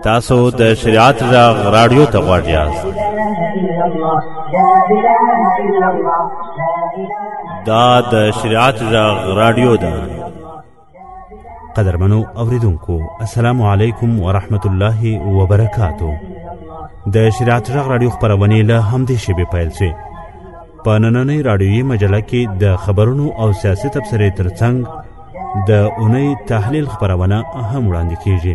تاسو د شریعت غږ رادیو ته غواړئ یاست دا د شریعت غږ رادیو ده قدرمنو اوریدونکو السلام علیکم ورحمت الله وبرکاتو د شریعت غږ رادیو خبرونه له همدې شیبې پیل شي په نننۍ رادیویي مجله کې د خبرونو او سیاسي تبصرې ترڅنګ د اونۍ تحلیل خبرونه هم وړاندې کیږي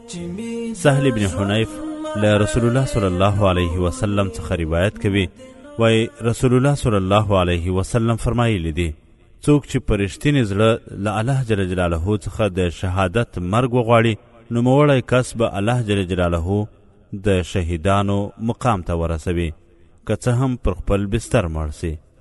سهل بن حنیف له رسول الله صلی الله علیه وسلم څخه روایت کوي وای رسول الله صلی الله علیه وسلم فرمایلی دی څوک چې په رښتینې زړه له الله جل جلاله څخه د شهادت مرګ وغواړي نوموړی کس به الله جل جلاله د شهیدانو مقام ته ورسوي که څه هم پر خپل بستر مړ سي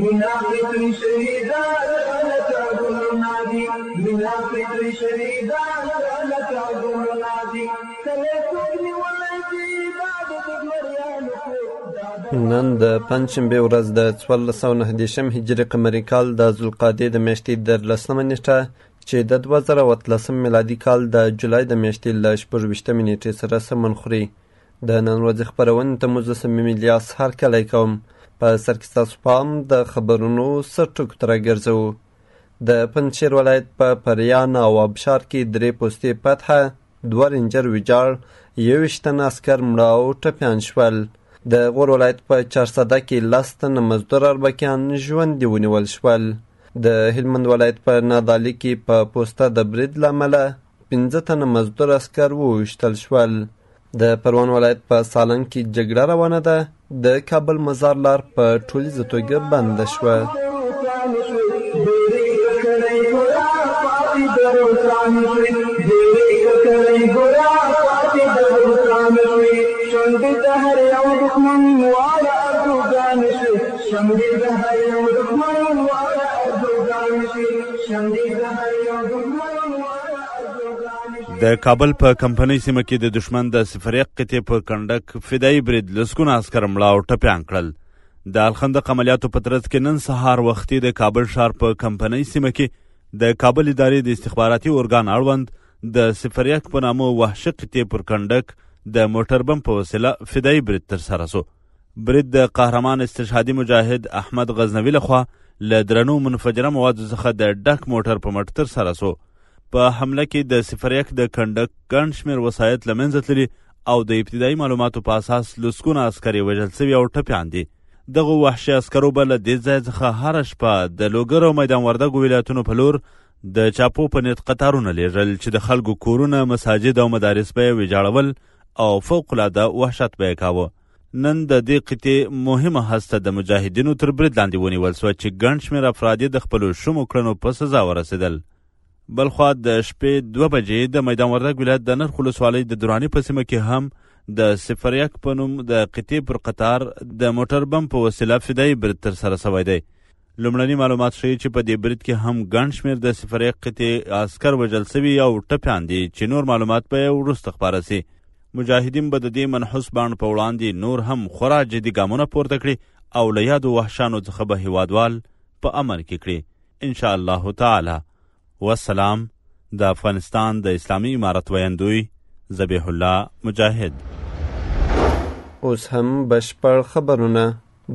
وینا پرې کړې شوې ده لکه لکه ګلونه دي وینا پرې کړې شوې ده لکه لکه ګلونه دي کله څوک نیولی دي دا د دګمریانو نن د پنجشنبې ورځ د څوارلس سوه نهه دېرشم هجري قمري کال د ذوالقعدې د میاشتې درلسمه نېټه چې د دوه زره او اتلسم میلادي کال د جولای د میاشتې له شپږ ویشتمې نېټې سره سمون خوري د نن ورځې خبرونې ته مو زه صمیم الیاس هرکلی کوم په سر کې ستاسو پام د خبرونو سرټکو ته راګرځوو د پنجشیر ولایت په پریان او ابشار کې درې پوستې پتحه دوه رینجر ویجاړ یوویشت تنه عسکر مړه او ټپیان شول د غور ولایت په چارسده کې لس تنه مزدور اربکیان ژوندي ونیول شول د هلمند ولایت په نادعلي کې په پوسته د برید له امله پنځه تنه مزدور عسکر وویشتل شول د پروان ولایت په سالنګ کې جګړه روانه ده د کابل مزار لار په ټولیزه توګه بنده شوه شمدي د هر یو دښمن واړه اردوګان شي شمدي د هر یو دښمن د کابل په کمپنۍ سیمه کې د دشمن د سفریق قطعې په کنډک فدایي برید لسګونه عسکر مړه او ټپیان کړل د الخندق عملیاتو په ترڅ کې نن سهار وختي د کابل ښار په کمپنۍ سیمه کې د کابل ادارې د استخباراتي ارګان اړوند د سفریق په نامه وحشي قطعې پر کنډک د موټر بم په وسیله فدایي برید ترسره سو برید د قهرمان استشهادي مجاهد احمد غزنوي لخوا له درنو منفجره موادو څخه د ډک موټر په مټ تر سره سو په حمله کې د صفر یک د کنډک ګڼ شمېر وسایط له منځه تللي او د ابتدایي معلوماتو په اساس لسګونه عسکر یې وژل سوي او ټپیان دي دغو وحشي عسکرو به له دې ځای څخه هره شپه د لوګر او میدان وردګو ولایتونو په لور د چاپو په نیت قطارونه لیږل چې د خلکو کورونه مساجد او مدارس به یې ویجاړول او فوق العاده وحشت به یې کاوه نن د دې قطعې مهمه هسته د مجاهدینو تر برید لاندې ونیول سوه چې ګڼ شمېر افراد د خپلو شومو کړنو په سزا ورسېدل بلخوا د شپې دوه بجې د میدان وردګ ولایت د نرخ ولسوالۍ د دراني په سیمه کې هم د صفر یک په نوم د قطعې پر قطار د موټر بم په وسیله فدایي برید ترسره سوی دی لومړني معلومات ښیي چې په دې برید کې هم ګڼ شمېر د صفرې قطعې عسکر وژل سوي او ټپیان دي چې نور معلومات به یې وروسته خپاره سي مجاهدین به د دې منحوس بانډ په وړاندې نور هم خورا جدي ګامونه پورته کړي او له یادو وحشانو څخه به هیوادوال په امن کې کړي ان شاء الله تعالی وسلام د افغانستان د اسلامي امارت ویندوی ذبیح الله مجاهد اوس هم بشپړ خبرونه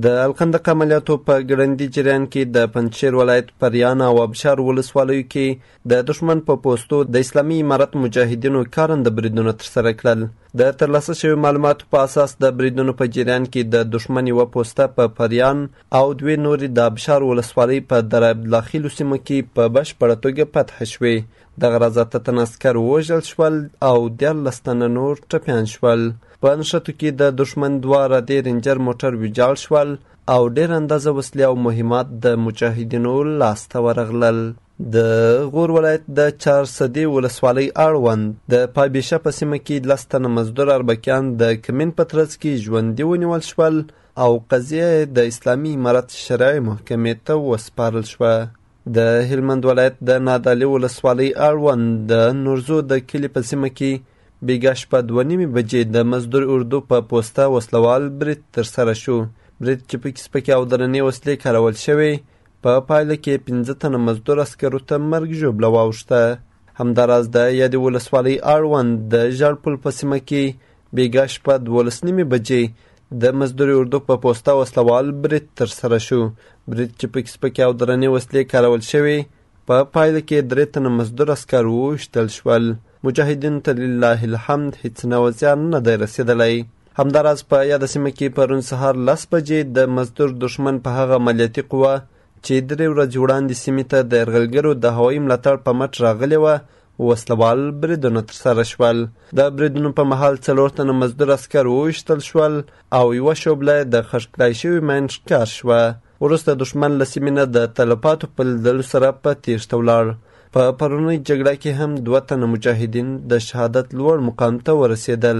د الخندق عملیاتو په ګړندي جریان کې د پنجشیر ولایت پریان او ابشار ولسوالیو کې د دښمن په پوستو د اسلامي امارت مجاهدینو کارنده بریدونه ترسره کړل د ترلاسه شوي معلوماتو په اساس د بریدونو په جریان کې د دښمن یوه پوسته په پریان او دوې نورې د ابشار ولسوالۍ په دره عبدالله خیلو سیمو کې په بشپړه توګه فتح شوې. دغه راز اته تن عسکر ووژل شول او دیارلس تنه نور ټپیان شول. په نښتو کې د دښمن دوه رادې رینجر موټر ویجاړ شول او ډېر اندازه وسلې او مهمات د مجاهدینو لاسته ورغلل. د غور ولایت د چارسدې ولسوالۍ اړوند د پابیشه په سیمه کې لس تنه مزدور اربکیان د کمین په ترڅ کې ژوندي ونیول شول او قضیه د اسلامي امارت شرعي محکمې ته وسپارل شوه د هلمند ولایت د نادعلي ولسوالۍ اړوند د نورزو د کلي په سیمه کې بیګا شپه دوه نیمې بجې د مزدور اردو په پوسته وسلوال برید ترسره شو برید چې پکې سپکې او درنې وسلې کارول شوې په پایله کې پنځه تنه مزدور عسکرو ته مرګ ژوبله واوښته همداراز د یادې ولسوالۍ اړوند د ژړپل په سیمه کې بیګا شپه دوولس نیمې بجې د مزدوري اردوک په پوسته وسله وال برید ترسره شو. برید چې پکې سپکې او درنې وسلې کارول شوې، په پایله کې درې تنه مزدور عسکر وویشتل شول. مجاهدینو ته لله الحمد هیڅ نوع زیان نه دی رسېدلی. همداراز په یاده سیمه کې پرون سهار لس بجې د مزدور دښمن په هغه عملیاتي قوه چې درې ورځې وړاندې سیمې ته د یرغلګرو د هوایي ملاتړ په مټ راغلې وه وسله وال بریدونه ترسره شول د بریدونو په مهال څلور تنه مزدور عسکر وویشتل شول او یوه شوبله د خښکلای شوي ماین ښکار شوه وروسته دښمن له سیمې نه د تلفاتو په لیدلو سره په تیښته ولاړ په پرونۍ جګړه کې هم دوه تنه مجاهدین د شهادت لوړ مقام ته ورسېدل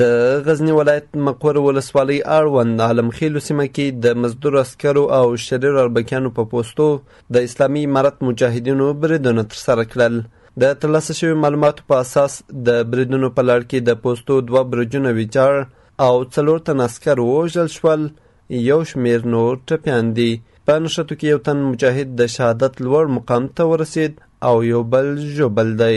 د غزني ولایت مقور ولسوالۍ اړوند عالمخېلو سیمه کې د مزدور عسکرو او شریر اربکیانو په پوستو د اسلامي امارت مجاهدینو بریدونه ترسره کړل د ترلاسه شوي معلوماتو په اساس د بریدونو په لړ کې د پوستو دوه برجونه ویجاړ او څلور تن عسکر ووژل شول یو شمیر نور ټپیان دي په نښتو کې یو تن مجاهد د شهادت لوړ مقام ته ورسید او یو بل ژوبل دی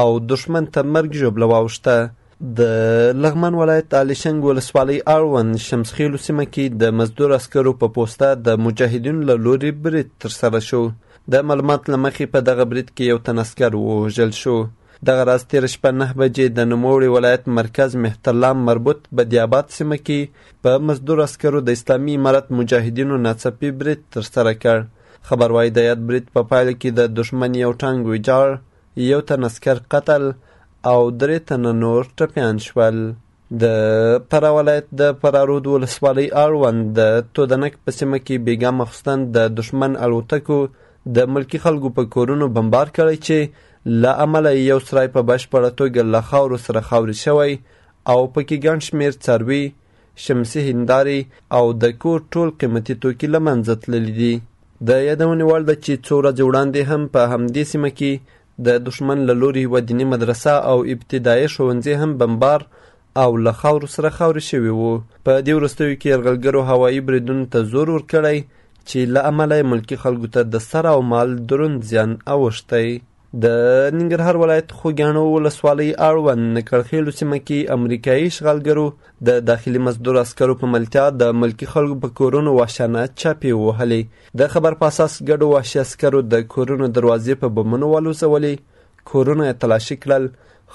او دښمن ته مرګ ژوبله واوښته. د لغمان ولایت د علیشنګ ولسوالۍ اړوند شمسخیلو سیمه کې د مزدور عسکرو په پوسته د مجاهدینو له لوري برید ترسره شو. د معلومات له مخې په دغه برید کې یو تن عسکر ووژل شو. دغه راز تېره شپه نه بجې د نوموړي ولایت مرکز مهترلام مربوط بدیاباد سیمه کې په مزدور عسکرو د اسلامي امارت مجاهدینو ناڅاپي برید ترسره کړ. خبر وايي د یاد برید په پایله کې د دښمن یو ټانګ ویجاړ یو تن عسکر قتل او درې تنه نور ټپیان شول. د فراه ولایت د فرارود ولسوالۍ اړوند د تودنک په سیمه کې بیګا مخستن د دښمن الوتکو د ملکي خلکو په کورونو بمبار کړی چې له امله یو سرای په بشپړه توګه له خاورو سره خاورې شوی او پکې ګڼ شمېر څاروي شمسي هیندارې او د کور ټول قیمتي توکي له منځه تللي دي. د یادونې وړ ده چې څو ورځې وړاندې هم په همدې سیمه کې د دښمن له لوري یوه دیني مدرسه او ابتدایه ښوونځی هم بمبار او له خاورو سره خاورې شوي وو په دې وروستیو کې یرغلګرو هوایي بریدونو ته زور ورکړی چې له امله یې ملکي خلکو ته د سر او مال دروند زیان اوښتی د ننګرهار ولایت خوږیاڼو ولسوالۍ اړوند نکړخېلو سیمه کې امریکایي اشغالګرو د داخلي مزدور عسکرو په ملتیا د ملکي خلکو په کورونو وحشانه چاپې ووهلې د خبر په اساس ګډو وحشي عسکرو د کورونو دروازې په بمونو والوزولې کورونه یې تلاشي کړل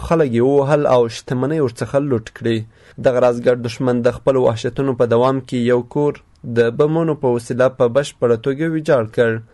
خلک یې ووهل او شتمنۍ ورڅخه لوټ کړې دغه راز ګډ دښمن د خپلو وحشتونو په دوام کې یو کور د بمونو په وسیله په بشپړه توګه ویجاړ کړ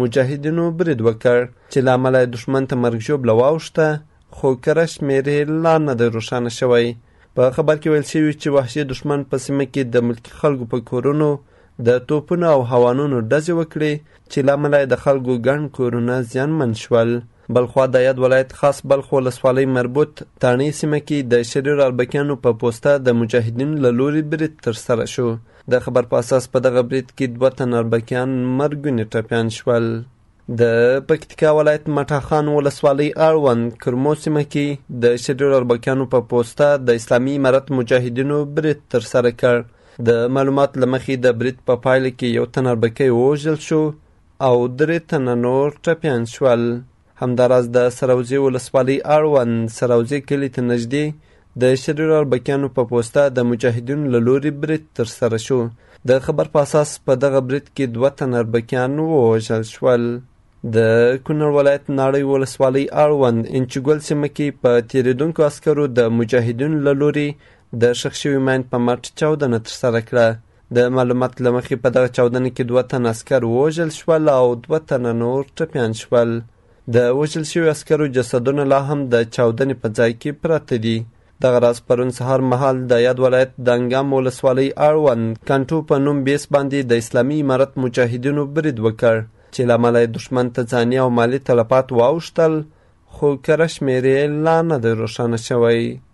مجاهدینو برید وکړ چې له امله یې دښمن ته مرګ ژوبله واوښته خو کره شمېر یې لا نه دی روښانه شوی په خبر کې ویل شوي چې وحشي دښمن په سیمه کې د ملکي خلکو په کورونو د توپونو او هوانونو ډزې وکړې چې له امله یې د خلکو ګڼ کورونه زیانمن شول بلخوا د یاد ولایت خاص بلخ ولسوالۍ مربوط تاڼۍ سیمه کې د شریر اربکیانو په پوسته د مجاهدینو له لوري برید ترسره شو د خبر په اساس په دغه برید کې دوه تن اربکیان مرګونې ټپیان شول. د پکتیکا ولایت مټاخان ولسوالۍ اړوند کرمو سیمه کې د شریر اربکیانو په پوسته د اسلامي امارت مجاهدینو برید ترسره کړ. د معلومات لمخې د برید په پایله کې یو تن اربکی ووژل شو او درې تنه نور ټپیان شول. همداراز د سروزې ولسوالۍ اړوند سروزې کلي ته نږدې د شریر اربکیانو په پوسته د مجاهدینو له لوري برید ترسره شو د خبر په اساس په دغه برید کې دوه تن اربکیان ووژل شول د کونړ ولایت ناړۍ ولسوالۍ اړوند انچګل سیمه کې په تېرېدونکو عسکرو د مجاهدینو له لوري د ښخ شوي ماین په مټ چاودنه ترسره کړه د معلوماتو له مخې په دغه چاودنه کې دوه تن عسکر ووژل شول او دوه تنه نور ټپیان شول د وژل شوي عسکرو جسدونه لا هم د چاودنې په ځای کې پراته دي دغه راز پرون سهار مهال د یاد ولایت د انګام ولسوالۍ اړوند کنټو په نوم بیس باندې د اسلامي امارت مجاهدینو برید وکړ چې له امله یې دښمن ته ځاني او مالي تلفات واوښتل خو کره شمېرې لا نه دی روښانه شوی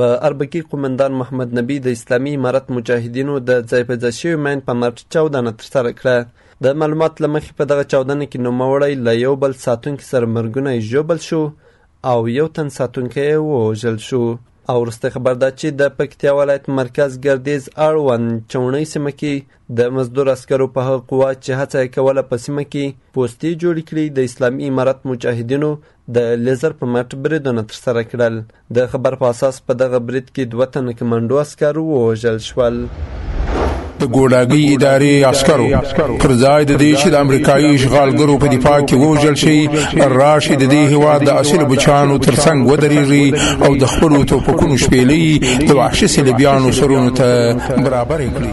په اربکي کې قومندان محمد نبي د اسلامي امارت مجاهدینو د ځای په ځای شوي ماین په مټ چاودنه ترسره کړه د معلومات له مخې په دغه چاودنه کې نوموړی له یو بل ساتونکي سره مرګونی ژوبل شو او یو تن ساتونکی یې ووژل شو او وروسته خبر ده چې د پکتیا ولایت مرکز ګردیز اړوند چوڼۍ سیمه کې د مزدور عسکرو په هغه قوات چې هڅه یې کوله په سیمه کې پوستې جوړې کړي د اسلامي امارت مجاهدینو د لیزر په مټ بریدونه ترسره کړل د خبر په اساس په دغه برید کې دوه تنه کمانډو عسکر ووژل شول د ګوډاګي ادارې عسکرو پر ځای د دې چې د امریکایي اشغالګرو په دفاع کې ووژل شي راشي د دې هواد د اصل بچانو ترڅنګ ودرېږي او د خپل توپکونو شپېلې د وحشي سلیبیانو سرونو ته برابر کړي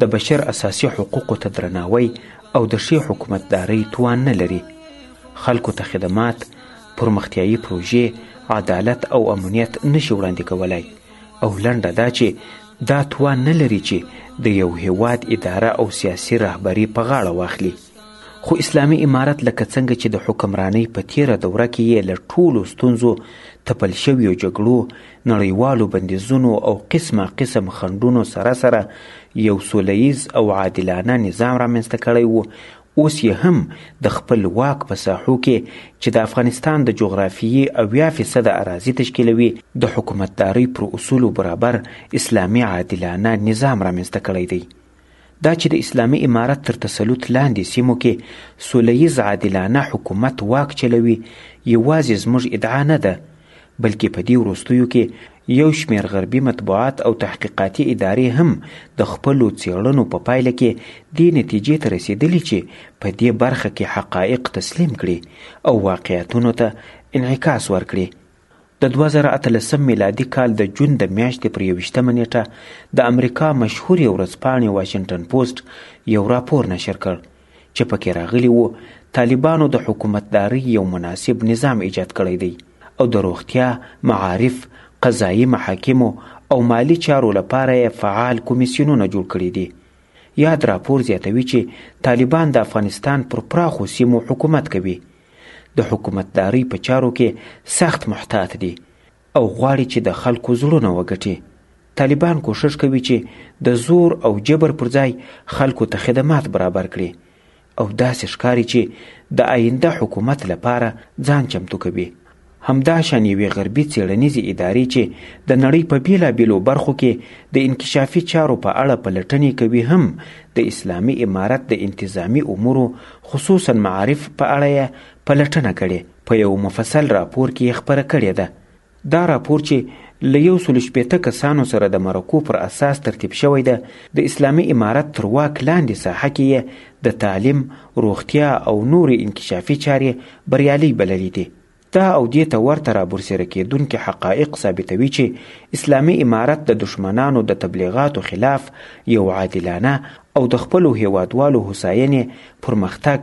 د بشر اساسي حقوقو ته درناوی او د ښې حکومتدارۍ توان نه لري خلکو ته خدمات پرمختیایي پروژې عدالت او امنیت نشي وړاندې کولای او لنډه دا چې دا توان نه لري چې د یو هیواد اداره او سیاسي رهبري په غاړه واخلي خو اسلامي امارت لکه څنګه چې د حکمرانۍ په تیره دوره کې یې له ټولو ستونزو تپل شویو جګړو نړیوالو بندیزونو او قسمه قسم خنډونو سره سره یو سولهییز او عادلانه نظام رامنځته کړی و، اوس یې هم د خپل واک په ساحو کې چې د افغانستان د جغرافیې اویا فیصده اراضي تشکیلوي، د حکومتدارۍ پر اصولو برابر اسلامي عادلانه نظام رامنځته کړی دی. دا چې د اسلامي امارت تر تسلط لاندې سیمو کې سوله ییز عادلانه حکومت واک چلوي یوازې زموږ ادعا نه ده بلکې په دې وروستیو کې یو شمېر غربي مطبوعات او تحقیقاتي ادارې هم د خپلو څېړنو په پایله کې دې نتیجې ته رسېدلي چې په دې برخه کې حقایق تسلیم کړي او واقعیتونو ته انعکاس ورکړي د دوه زره اتلسم میلادي کال د جون د میاشتې پر یوویشتمه نېټه د امریکا مشهورې ورځپاڼې واشنګټن پوسټ یو راپور نشر کړ چې پکې راغلي وو طالبانو د حکومتدارۍ یو مناسب نظام ایجاد کړی دی او د روغتیا، معارف، قضایي محاکمو او مالي چارو لپاره یې فعال کمیسیونونه جوړ کړي دي. یاد راپور زیاتوي چې طالبان د افغانستان پر پراخو سیمو حکومت کوي. د حکومتدارۍ په چارو کې سخت محتاط دي او غواړي چې د خلکو زړونه وګټي طالبان کوشش کوي چې د زور او جبر پر ځای خلکو ته خدمات برابر کړي او داسې ښکاري چې د آینده حکومت لپاره ځان چمتو کوي همداشان یوې غربي څېړنیزې ادارې چې د نړۍ په بېلابېلو برخو کې د انکشافي چارو په اړه پلټنې کوي هم د اسلامي امارت د انتظامي امورو خصوصا معارف په اړه یې پلټنه کړې په یو مفصل راپور کې یې خپره کړې ده. دا راپور چې له یو سلو شپېته کسانو سره د مرکو پر اساس ترتیب شوی ده د اسلامي امارت تر واک لاندې ساحه کې یې د تعلیم، روغتیا او نورې انکشافي چارې بریالۍ بللي دي. دا او دې ته ورته رابرسېره کېدونکي حقایق ثابتوي چې اسلامي امارت د دښمنانو د تبلیغاتو خلاف یو عادلانه او د خپلو هېوادوالو هوساینې، پرمختګ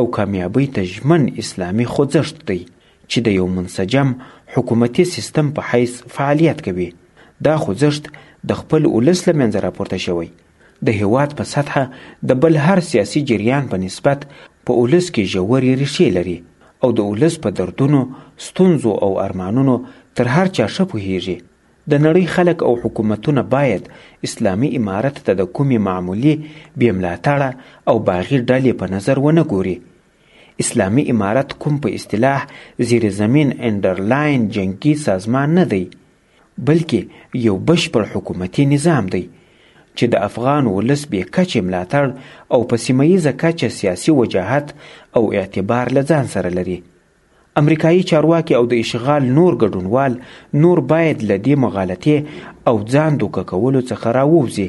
او کامیابۍ ته ژمن اسلامي خوځښت دی چې د یو منسجم حکومتي سیستم په حیث فعالیت کوي. دا خوځښت د خپل ولس له منځه راپورته شوی د هېواد په سطحه د بل هر سیاسي جریان په نسبت په ولس کې ژورې ریښې لري او د ولس په دردونو، ستونزو او ارمانونو تر هر چا ښه پوهېږي. د نړۍ خلک او حکومتونه باید اسلامي امارت ته د کومې معمولي، بې ملاتړه او باغي ډلې په نظر ونه ګوري. اسلامي امارت کوم په اصطلاح زیر زمین، انډرلاین، جنګي سازمان نه دی. بلکې یو بشپړ حکومتي نظام دی چې د افغان ولس بې کچې ملاتړ او په سیمه ییزه کچه سیاسي وجاهت او اعتبار له ځان سره لري امریکایي چارواکي او د اشغال نور ګډونوال نور باید له دې مغالطې او ځان دوکه کولو څخه راووځي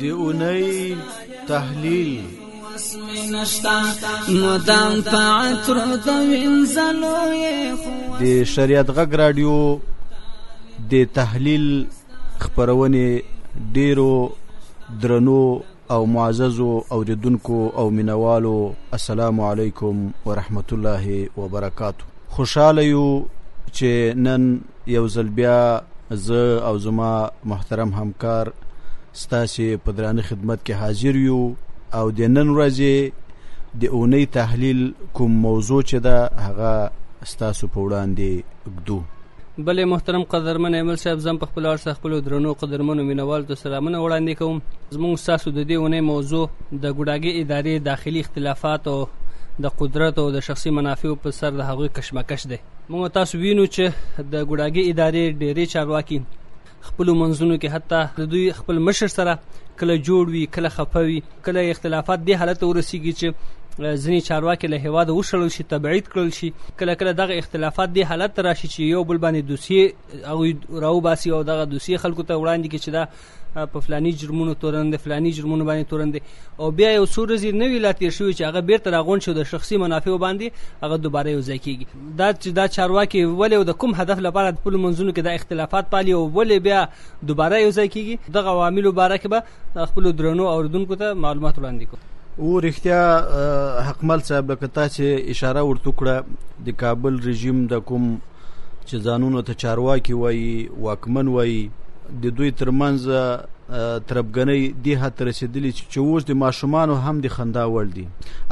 دی اونۍ تحلیل مدام پاتر د وینځلو د شریعت غږ رادیو د تحلیل خبرونه ډیرو درنو او معززو اوریدونکو او مینوالو السلام علیکم ورحمت الله وبرکاتو خوشاله یو چې نن یو ځل بیا زه او زما محترم همکار ستاسو په درانه خدمت کې حاضر یو او د نن ورځې د اونۍ تحلیل کوم موضوع چې ده هغه ستاسو په وړاندې ږدو بلې محترم قدرمن ایمل صاحب زم په خپل ارسه خپل درنو قدرمنو مینوال ته سلامونه وړاندې کوم زموږ تاسو د دې ونې موضوع د ګډاګي ادارې داخلي اختلافات او د قدرت او د شخصي منافعو په سر د هغوی کشمکش دی موږ تاسو وینو چې د ګوډاګي ادارې ډېری چارواکي خپل منځونو کې حتی د دوی خپل مشر سره کله جوړ وي کله خفوي کله اختلافات دې حالت ورسیږي چې ځینې چارواکي له هواده وشړل شي تبعید کړل شي کله کله دغه اختلافات دې حالت راشي چې یو بل باندې دوسیه او راو باسي او دغه دوسیه خلکو ته وړاندې کې چې دا په فلاني جرمونو تورن دي فلاني جرمونو باندې تورن دي او بیا یو څو ورځې نه وی لا تیر شوی چې هغه بیرته راغون شو د شخصي منافع باندې هغه دوباره یو ځای کیږي دا چې دا چارواکي ولې او د کوم هدف لپاره خپل منځونو کې دا اختلافات پالي او ولې بیا دوباره یو ځای کیږي دغه عواملو باره کې به خپل درنو اوردونکو ته معلومات وړاندې کوم او رښتیا حکمل صاحب لکه تاسو اشاره ورته کړه د کابل رژیم د کوم چې ځانونو ته چارواکي وایي واکمن وایي د دوی ترمنځ تربګنۍ دې حد ته رسېدلي چې اوس د ماشومانو هم د خندا وړ دي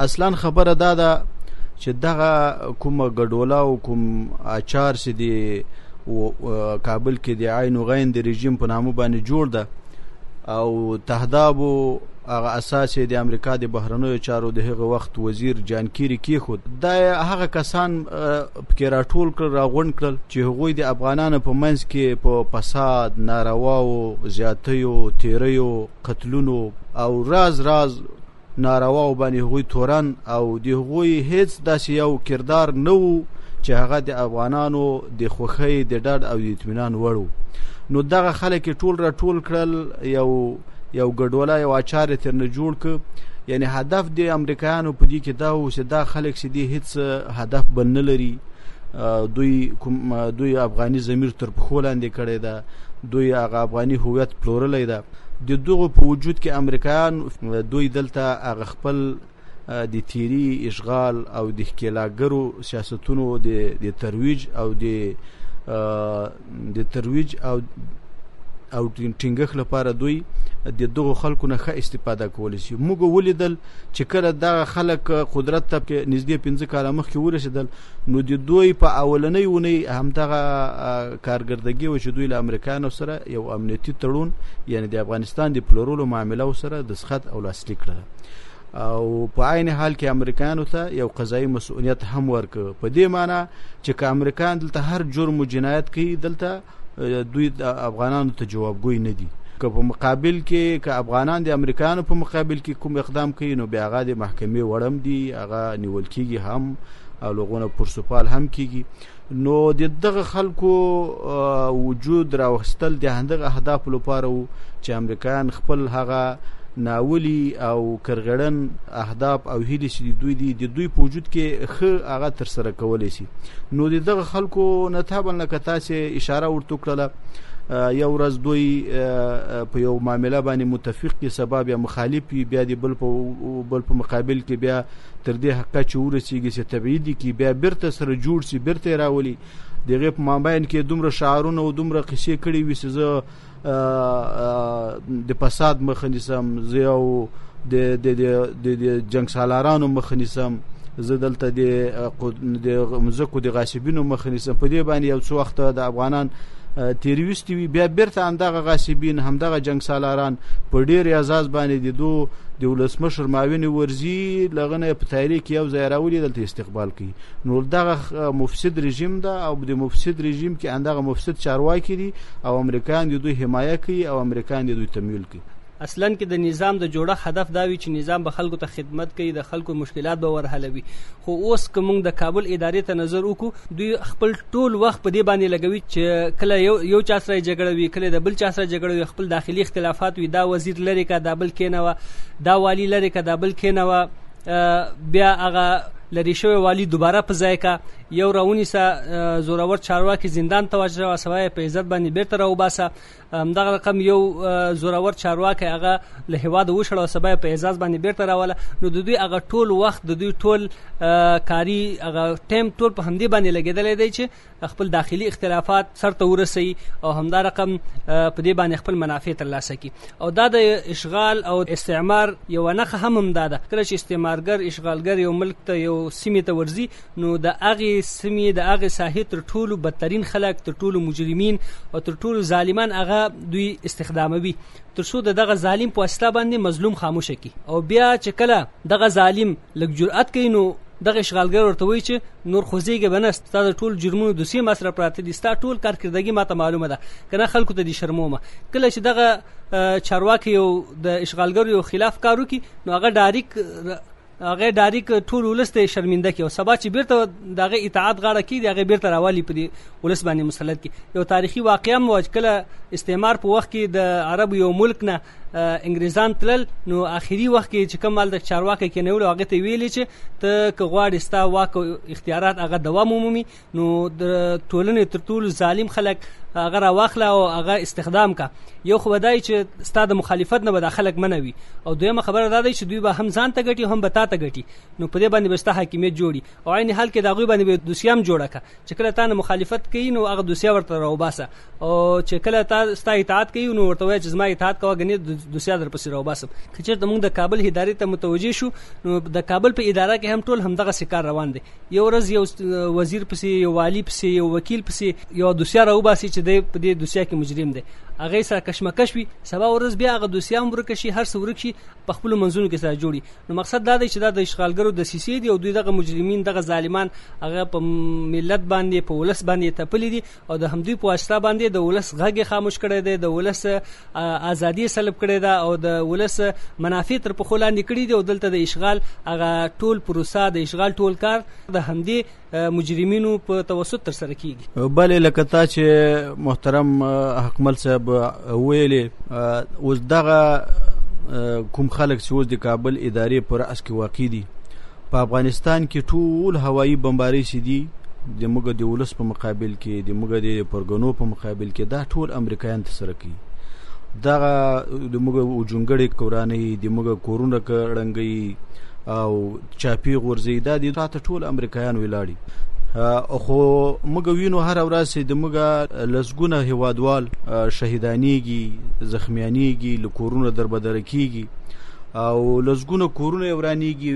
اصلا خبره دا ده چې دغه کومه ګډوله او کوم اچار چې دی کابل کې د عین او غین د رژیم په نامه باندې جوړ ده او تهداب او هغه اساس د امریکا د بهرنیو چارو د هغه وخت وزیر جان کیری کیخود دا هغه کسان پکې راټول کړل راغونډ کړل چې هغوی د افغانانو په منځ کې په فساد نارواو زیاتیو تیریو قتلونو او راز راز نارواو باندې هغوی تورن او د هغوی هیڅ داسې یو کردار نه وو چې هغه د افغانانو د خوښۍ د ډډ او د اطمینان وړو نو دغه خلک ټول را ټول کړل یو یو ګډولا یو اچار تر نه جوړ ک یعنی هدف دی امریکایانو په دې کې دا و چې دا خلک چې دی هیڅ هدف بل نه لري دوی کوم دوی افغاني ضمیر تر پخو لاندې کړی دا دوی هغه افغاني هویت پلورلی دا د دغه په وجود کې امریکایان دوی دلته هغه خپل د تیری اشغال او د ښکیلاګرو سیاستونو د د ترویج او د د ترویج او او ټینګښ لپاره دوی د دغو خلکو نه ښه استفاده کولی شي موږ ولیدل چې کله دا خلک قدرت ته نږدې 15 کاله مخکې ورسېدل نو د دوی په اولنۍ ونی همدغه کارګردګي و چې دوی له امریکایانو سره یو امنیتي تړون یعنی د افغانستان د پلورلو معامله سره د سخت او لاسلیک کړل او په عین حال کې امریکایانو ته یو قضایي مسؤلیت هم ورک په دې معنی چې که امریکایان دلته هر جرم او جنایت کوي دلته دوی د افغانانو ته جوابګوی نه دي که په مقابل کې که افغانان د امریکایانو په مقابل کې کوم اقدام کوي نو بیا هغه د محکمې وړم دي هغه نیول کیږي هم او لغونه پرسپال هم کیږي نو د دغه خلکو وجود راوستل د هندغه اهداف لپاره وو چې امریکایان خپل هغه ناولی او کرغړن اهداف او هیلې چې دوی دي د دوی په وجود کې خه هغه تر سره کولای شي نو د دغه خلکو نه تابل نه کتا چې اشاره ورته کړله یو ورځ دوی په یو معاملې باندې متفق دي سبب یا مخالف بیا د بل په بل په مقابل کې بیا تر دې حقه چې ورسیږي چې طبيعي دي کې بیا بیرته سره جوړ شي بیرته راولي دغه په مابین کې دومره شعارونه او دومره قصې کړي وي چې زه د فساد مخ نیسم زه او د د د جنگ سالارانو مخ نیسم زه دلته د د مزکو د غاصبینو مخ نیسم په دې باندې یو څو وخت د افغانان تیرویستی وی بیا بیرته همدغه غاصبین همدغه جنگ سالاران په ډیر اعزاز باندې د دو د ولسمشر ماوین ورزی لغنه په تحریک یو ځای راولي دلته استقبال کوي نو دغه مفسد رژیم ده او د مفسد رژیم کې همدغه مفسد چارواکي دي او امریکایان د دوی حمایه کوي او امریکایان د دوی تمویل کوي اصلا که د نظام د جوړښت هدف دا وي چې نظام به خلکو ته خدمت کوي د خلکو مشکلات به ورحلوي خو اوس که موږ د کابل ادارې ته نظر وکړو دوی خپل ټول وخت په دې باندې لګوي چې کله یو یو چا سره جګړه وي کله د بل چا سره جګړه وي خپل داخلي اختلافات وي دا وزیر لري کا دا بل کینوه دا والی لري کا دا بل کینوه بیا هغه لری شوی والی دوباره په ځای کا یو راونی سه زورور چارواکي زندان ته واچوه سوای په عزت باندې بیرته راوباسه همدغه رقم یو زورور چارواکي هغه له هوا د وشړ او سبا په اعزاز باندې بیرته راواله نو د دوی هغه ټول وخت د دوی ټول کاری هغه ټیم ټول په همدې باندې لګیدل دی چې خپل داخلي اختلافات سرته ورسي او همدا رقم په دې باندې خپل منافع ترلاسه کړي او دا د اشغال او استعمار یو نخ هم هم دا ده کله چې استعمارګر اشغالګر یو ملک ته یو سیمه ته ورزي نو د هغې سیمې د هغې ساحې تر ټولو بدترین خلک تر ټولو مجرمین او تر ټولو ظالمان هغه دوی استخداموي تر څو د دغه ظالم په واسطه باندې مظلوم خاموشه کی او بیا چې کله دغه ظالم لږ جرأت کوي نو دغه اشغالګر ورته وایي چې نور خوځېږي به نه ستا د ټول جرمونو دوسیې ما سره پراته دي ستا ټول کارکردګي ما ته معلومه ده که نه خلکو ته دې شرمومه کله چې دغه چارواکي یو د اشغالګرو یو خلاف کار وکړي نو هغه ډاریک هغه ډاریک ټول ولس ته شرمنده کی او سبا چې بیرته دغه اطاعت غاړه کی دغه بیرته راوالی په دې ولس باندې مسلط کی یو تاریخي واقعیا مو کله استعمار په وخت کې د عرب یو ملک نه انګریزان تلل نو اخیری وخت کې چې کوم مال د چارواکي کې نه ول هغه ته ویلې چې ته که غواړې ستا واک او اختیارات هغه دوام ومومي نو د ټولنې تر ټولو ظالم خلک هغه راواخله او هغه استخدام کا یو خو بدای چې ستاد مخالفت نه بد خلک منوي او دویمه خبره دا ده چې دوی به هم ځان ته ګټي هم بتا ته ګټي نو په دې باندې بسته حاکمیت جوړي او عین حال کې دا غوي باندې دوسیام جوړه کا چې کله تانه مخالفت کوي نو هغه دوسیا ورته راوباسه او چې کله تا ستا اطاعت کوي نو ورته وایي چې زما اطاعت کوه غني دوسیا در پسې راو باسم که چېرته موږ د کابل ادارې ته متوجه شو نو د کابل په اداره کې هم ټول همدغه سکار روان دي یو ورځ یو وزیر پسې یو والی پسې یو وکیل پسې یو دوسیا راو باسي چې د په دې دوسیا کې مجرم دی هغه سره کشمکش وي سبا ورځ بیا هغه دوسیا هم ورک شي هر څه ورک شي په خپل منځونو کې سره جوړي نو مقصد دا دی چې دا د اشغالګرو د سیسې دی او دوی دغه مجرمین دغه ظالمان هغه په ملت باندې په ولس باندې تپلي دي او د همدوی په واسطه باندې د ولس غږ خاموش کړی دی د ولس ازادي سلب کړی ده او د ولس منافع تر په خولاندې کړی دی او دلته د اشغال هغه ټول پروسه د اشغال ټول کار د همدی مجرمینو په توسط تر سره کیږي بلې لکه تا چې محترم حکمل صاحب ویلې اوس دغه کوم خلک چې اوس د کابل ادارې پر اس کې واقع دي په افغانستان کې ټول هوایي بمبارۍ چې دي د موږ د ولس په مقابل کې د موږ د پرګنو په مقابل کې دا ټول امریکایان ترسره کوي دغه د موږ وجونګړې کورانې د موږ کورونه کړنګي او چاپی غورځي دا د تاسو ټول امریکایان ولاړي خو موږ وینو هر ورځ چې د موږ لسګونه هوادوال شهیدانېږي زخمیانېږي لکورونه دربدر کیږي او لسګونه کورونه یې ورانېږي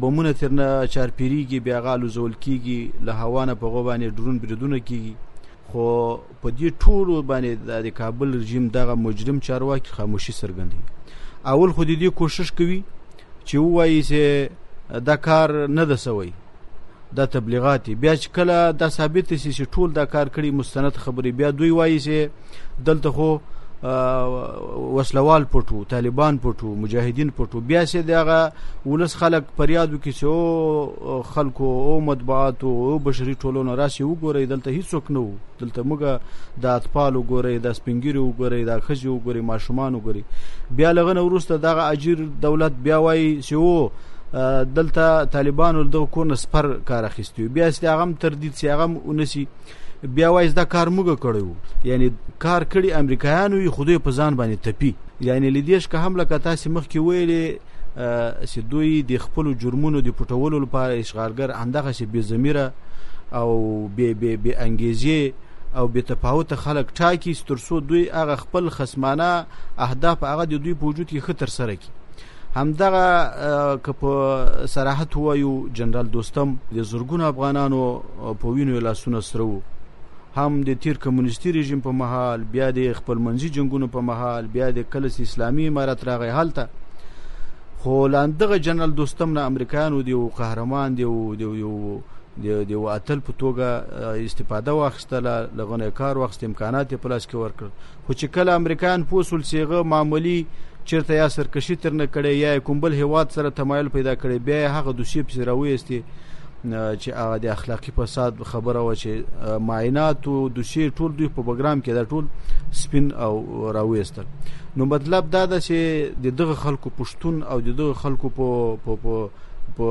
بمونه ترنه چارپیریږي بیا هغه الوزول کیږي له هوا نه په هغو باندې ډرون بریدونه کیږي خو په دې ټولو باندې د کابل رژیم دغه مجرم چارواکي خاموشي څرګندوي اول خو دې کوشش کوي چې ووایي چې دا کار نه ده سوی دا تبلیغات بیا چې کله دا ثابت شي چې ټول دا کار کړي مستند خبرې بیا دوی وایي چې دلته خو وسلوال پټو طالبان پټو مجاهدین پټو بیا چې دغه ولس خلک پریادو کې چې او خلکو او مطبوعات او بشري ټولنو راشي وګوري دلته هیڅوک نه وو دلته موږ د اطفال وګورئ د سپینګیري وګورئ د ښځې وګورئ ماشومان وګورئ بیا لغنه وروسته دغه اجیر دولت بیا وایي چې و دلته طالبانو دغه کور نه سپر کار اخیستی بیا چې هغه هم تردید چې هغه هم ونسي بیا وایي دا کار موږ کړی وو یعنی کار کړی امریکایانو یې خدای په ځان باندې تپي یعنی لیدیش که هم لکه تاسو مخکې ویلې چې دوی د خپل جرمونو د پټولو لپاره اشغالګر اندغه شي بې ضمیره او بې بې بې انګیزې او بې تفاوت خلک ټاکي ترڅو دوی هغه خپل خصمانه اهداف هغه د دوی په وجود کې خطر سره کی همدغه که په صراحت وایو جنرال دوستم د زورګونو افغانانو په وینو لاسونه سره وو هم د تیر کمونیستي رژیم په مهال بیا د خپلمنځي جنگونو په مهال بیا د کله چې اسلامي امارت راغی هلته خو لاندغه جنرال دوستم نه امریکایانو دی او قهرمان دی او دی یو د یو اتل په توګه استفاده واخیستله لغونه کار واخیست امکانات په لاس کې ورکړ خو چې کله امریکایان پوه سول چې هغه معمولي چیرته یا سرکشي تر نه کړي یا کوم بل هیواد سره تمایل پیدا کړي بیا هغه دوسیه پسې راوېستي چې هغه د اخلاقی فساد خبره و چې معاینات او دوسیه ټول دوی په بګرام کې دا ټول سپین او راوېستل نو مطلب دا ده چې د دغه خلکو پښتون او د دغه خلکو په په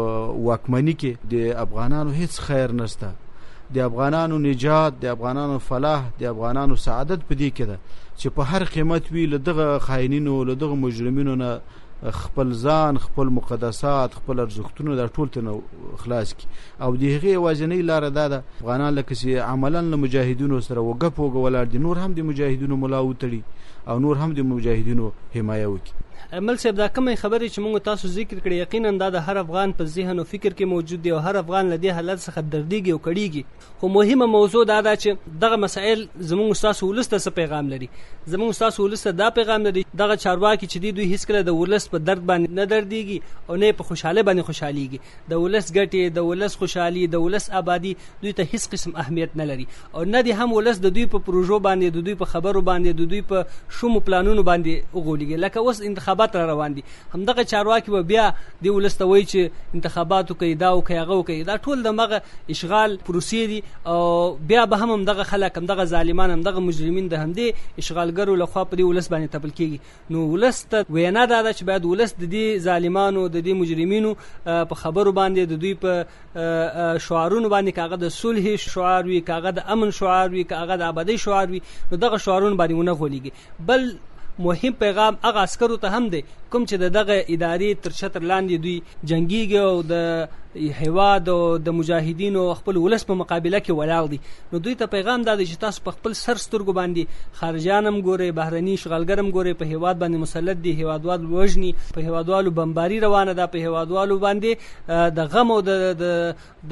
واکمنۍ کې د افغانانو هیڅ خیر نشته د افغانانو نجات د افغانانو فلاح د افغانانو سعادت په دې کې ده چې په هر قیمت وی لدغه خاینینو لدغه مجرمینو نه خپل ځان خپل مقدسات خپل ارزښتونه د ټول تنو خلاص کی او د هغې وازنې لار دا ده افغانان لکه چې عملا له مجاهدینو سره وګپ وګولار دي نور هم د مجاهدینو ملا وتړي او نور هم د مجاهدینو حمایه وکړي مل صاحب دا کومې خبرې چې موږ تاسو ذکر کړې یقینا دا د هر افغان په ذهن او فکر کې موجود دی او هر افغان لدی حالت څخه دردیږي او کړیږي خو مهمه موضوع دا ده چې دغه مسایل زموږ استاد ولست څه پیغام لري زموږ استاد ولست دا پیغام لري دغه چارواکي چې دوی هیڅ کله د ولست په درد باندې نه دردیږي او نه په خوشاله باندې خوشحاليږي د ولست ګټي د ولست خوشحالي د ولست آبادی دوی ته هیڅ قسم اهمیت نه لري او نه دی هم ولست د دوی په پروژو باندې د دوی په خبرو باندې د دوی په شوم پلانونو باندې وګولېږي لکه اوس انتخابات را روان دي همدغه چارواکي به بیا دی ولس ته وایي چې انتخابات وکړي دا وکړي هغه وکړي دا ټول دمغه اشغال پروسې دي او بیا به هم همدغه خلک همدغه ظالمان همدغه مجرمین د همدې اشغالګرو لخوا په دې ولس باندې تپل کیږي نو ولس ته وینا دا ده چې باید ولس د دې ظالمانو د دې مجرمینو په خبرو باندې د دوی په شعارونو باندې کاغه د صلح شعار وي کاغه د امن شعار وي کاغه د آبادی شعار وي نو دغه شعارونه باندې ونه غولېږي بل مهم پیغام هغه عسکرو ته هم دی کوم چې دغه ادارې تر چتر لاندې دوی جنگيږي او د هواد او د مجاهدینو خپل ولس په مقابله کې ولاړ دي نو دوی ته پیغام دا دی چې تاسو په خپل سر سترګو باندې خارجانم ګوري بهرني شغالګرم ګوري په هواد باندې مسلط دي هوادوال وژني په هوادوالو بمباري روانه ده په هوادوالو باندې د غم او د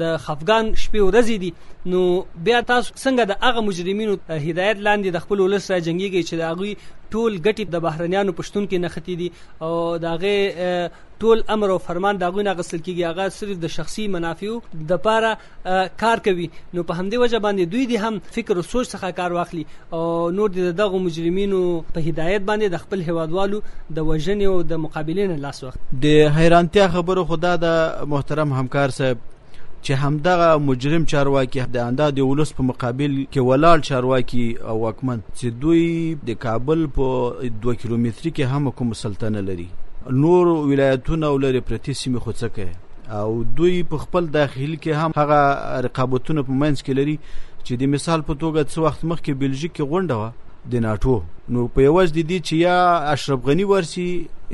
د خفغان شپې ورځې دي نو بیا تاسو څنګه د هغه مجرمینو هدایت لاندې د خپل ولس را جنگيږي چې د هغه ټول ګټي د بهرنیانو پښتون کې نختې دي او د هغه ټول امر او فرمان دا غوینه غسل کیږي هغه صرف د شخصي منافعو د پاره کار کوي نو په همدې وجه باندې دوی دې هم فکر او سوچ څخه کار واخلي او نور دې دغه مجرمینو په هدایت باندې د خپل هوادوالو د وژنې او د مقابلې نه لاس وخت د حیرانتیا خبرو خدا د محترم همکار صاحب چې همدغه مجرم چارواکي د اندا د ولس په مقابل کې ولاړ چارواکي او واکمن چې دوی د کابل په 2 کیلومتري کې هم کوم سلطنه لري نور ولایتونه او لري پرتی سیمه خو څه کوي او دوی په خپل داخل کې هم هغه رقابتونه په منځ کې لري چې د مثال په توګه څو وخت مخکې بلژیک کې غونډه وه د ناتو نو په یوځ د دې چې یا اشرف غنی ورسی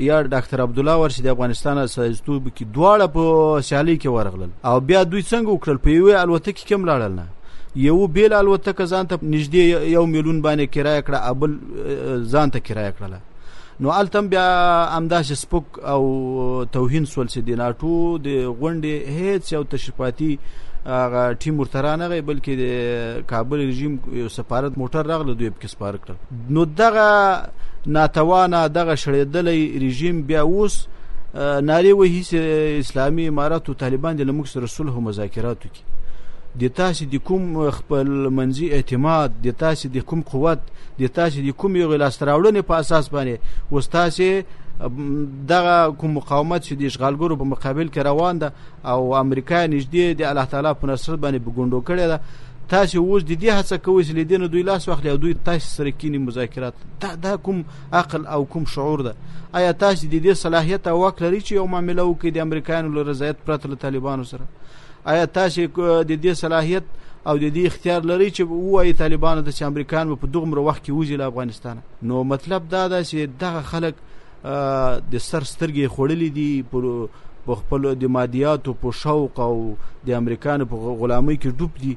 یا ډاکټر عبد الله ورسی د افغانستان سازتوب کې دواړه په سیالي کې ورغلل او بیا دوی څنګه وکړل په یوې الوتکه کې کوم لاړل نه یو بیل الوتکه ځان ته نږدې یو میلیون باندې کرایه کړه ابل ځان ته کرایه کړله نو هلته هم بیا همداسې سپک او توهین سول چې د ناټو د غونډې هیڅ یو تشریفاتي هغه ټیم ورته رانغی بلکې د کابل رژیم یو سفارت موټر راغله دوی پکې سپاره کړل نو دغه ناتوانه دغه شړېدلی رژیم بیا اوس ناری وهي چې اسلامي امارات او طالبان د لمک سره صلح او مذاکرات کوي د تاسې د کوم خپل منځي اعتماد د تاسې د کوم قوت د تاسې د کوم یو لاسته راوړنې په اساس باندې اوس تاسې دغه کوم مقاومت چې د اشغالګرو په مقابل کې روان ده او امریکا نږدې د الله تعالی په نصرت باندې بګوندو کړی ده تاسو اوس د دې هڅه کوئ چې لیدنه دوی لاس واخلي او دوی تاسو سره کینی مذاکرات دا, دا کوم عقل او کوم شعور ده آیا تاسو د دې صلاحیت او وک لري چې یو معاملې وکړي د امریکایانو له رضایت پرته له طالبانو سره ایا تاسو د دې صلاحیت او د دې اختیار لري چې وایي طالبانو ته چې امریکایان به په دغمره وخت کې وځي له افغانستانه نو مطلب دا ده چې دغه خلک د سر سترګې خوړلې دي په خپل د مادیاتو په شوق او د امریکانو په غلامۍ کې ډوب دي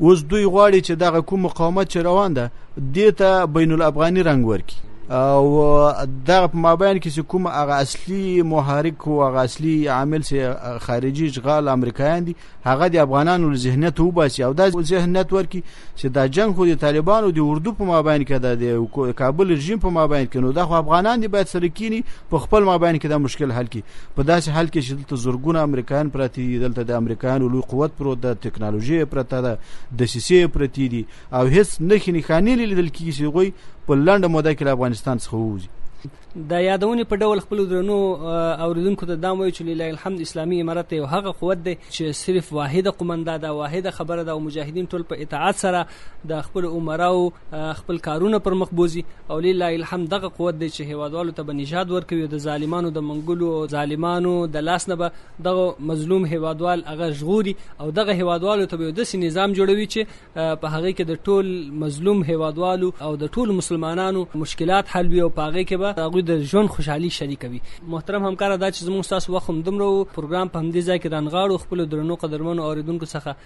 اوس دوی غواړي چې دغه کوم مقاومت چې روان ده دې ته بین الافغاني رنګ ورکړي او دغه په مابین کې چې کوم هغه اصلي محرک او هغه اصلي عامل چې خارجي اشغال امریکایان دي هغه د افغانانو ذهنیت وباسي او دا ذهنیت ورکړي چې دا جنگ خو د طالبانو د اردو په مابین کې ده د کابل رژیم په مابین کې نو دا خو افغانان دي باید سره کینی په خپل مابین کې دا مشکل حل کړي په داسې حال کې چې دلته زرګونه امریکایان پراته دي دلته د امریکایانو لوی قوت پروت ده ټکنالوژي پرته ده دسیسې پرتې دي او هیڅ نښې نښانې نه لیدل کېږي چې هغوی په لنډه موده کې له افغانستان څخه ووځي د یادونې په ډول خپل درنو اوریدونکو ته دا وایي چې لله الحمد اسلامي امارت یو هغه قوت دی چې صرف واحده قومنده ده واحده خبره ده او مجاهدین ټول په اطاعت سره د خپل عمراو خپل کارونه پر مخ بوزي او لله الحمد دغه قوت دی چې هیوادوالو ته به نجات ورکوي د ظالمانو د منګولو او ظالمانو د لاس نه به دغه مظلوم هیوادوال هغه ژغوري او دغه هیوادوالو ته به د سي نظام جوړوي چې په هغه کې د ټول مظلوم هیوادوالو او د ټول مسلمانانو مشکلات حل وي او په هغه کې به هغه د ژوند خوشحالي شریکوي محترم همکار دا چې زموږ تاسو وخت هم دومره پروګرام په همدې ځای کې رانغاړو خپل درنو قدرمنو اوریدونکو څخه